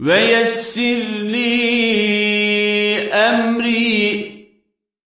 ويسر لي أمري.